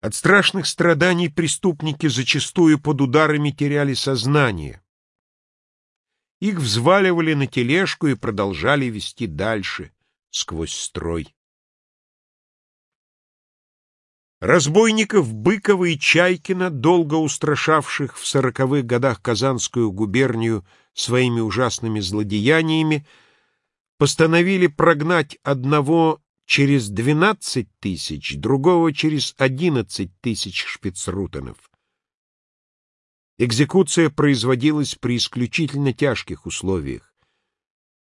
От страшных страданий преступники зачастую под ударами теряли сознание. Их взваливали на тележку и продолжали вести дальше, сквозь строй. Разбойников Быкова и Чайкина, долго устрашавших в сороковых годах Казанскую губернию своими ужасными злодеяниями, постановили прогнать одного через двенадцать тысяч, другого через одиннадцать тысяч шпицрутенов. Экзекуция производилась при исключительно тяжких условиях.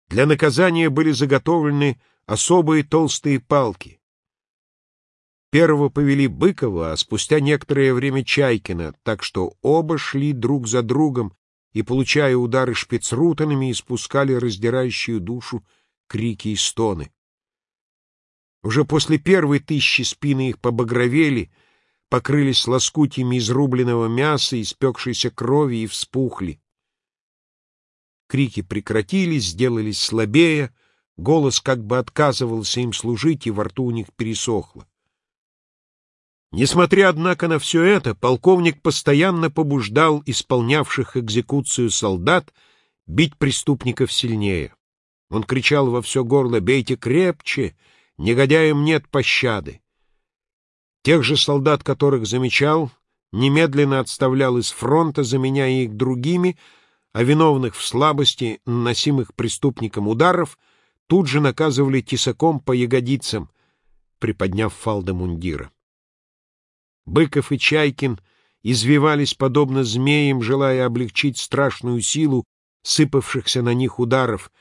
Для наказания были заготовлены особые толстые палки. Первого повели Быкова, а спустя некоторое время Чайкина, так что оба шли друг за другом и, получая удары шпицрутанами, испускали раздирающую душу крики и стоны. Уже после первой тысячи спины их побагровели, покрылись лоскутьями изрубленного мяса, испекшейся крови и вспухли. Крики прекратились, сделались слабее, голос как бы отказывался им служить, и во рту у них пересохло. Несмотря, однако, на все это, полковник постоянно побуждал исполнявших экзекуцию солдат бить преступников сильнее. Он кричал во все горло «Бейте крепче! Негодяям нет пощады!» Тех же солдат, которых замечал, немедленно отставлял из фронта, заменяя их другими, а виновных в слабости, наносимых преступникам ударов, тут же наказывали тесаком по ягодицам, приподняв фалды мундира. Быков и Чайкин извивались подобно змеям, желая облегчить страшную силу сыпавшихся на них ударов,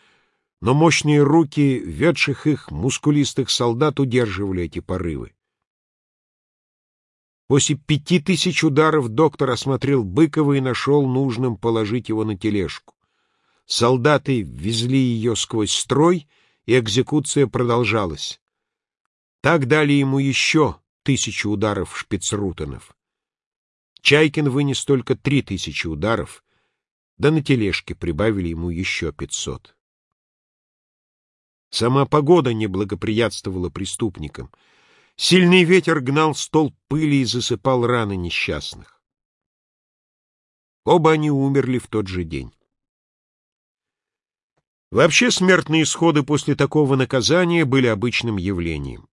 но мощные руки, ведших их мускулистых солдат, удерживали эти порывы. После пяти тысяч ударов доктор осмотрел Быкова и нашел нужным положить его на тележку. Солдаты везли ее сквозь строй, и экзекуция продолжалась. Так дали ему еще тысячу ударов шпицрутенов. Чайкин вынес только три тысячи ударов, да на тележке прибавили ему еще пятьсот. Сама погода не благоприятствовала преступникам. Сильный ветер гнал стол пыли и засыпал раны несчастных. Оба они умерли в тот же день. Вообще смертные исходы после такого наказания были обычным явлением.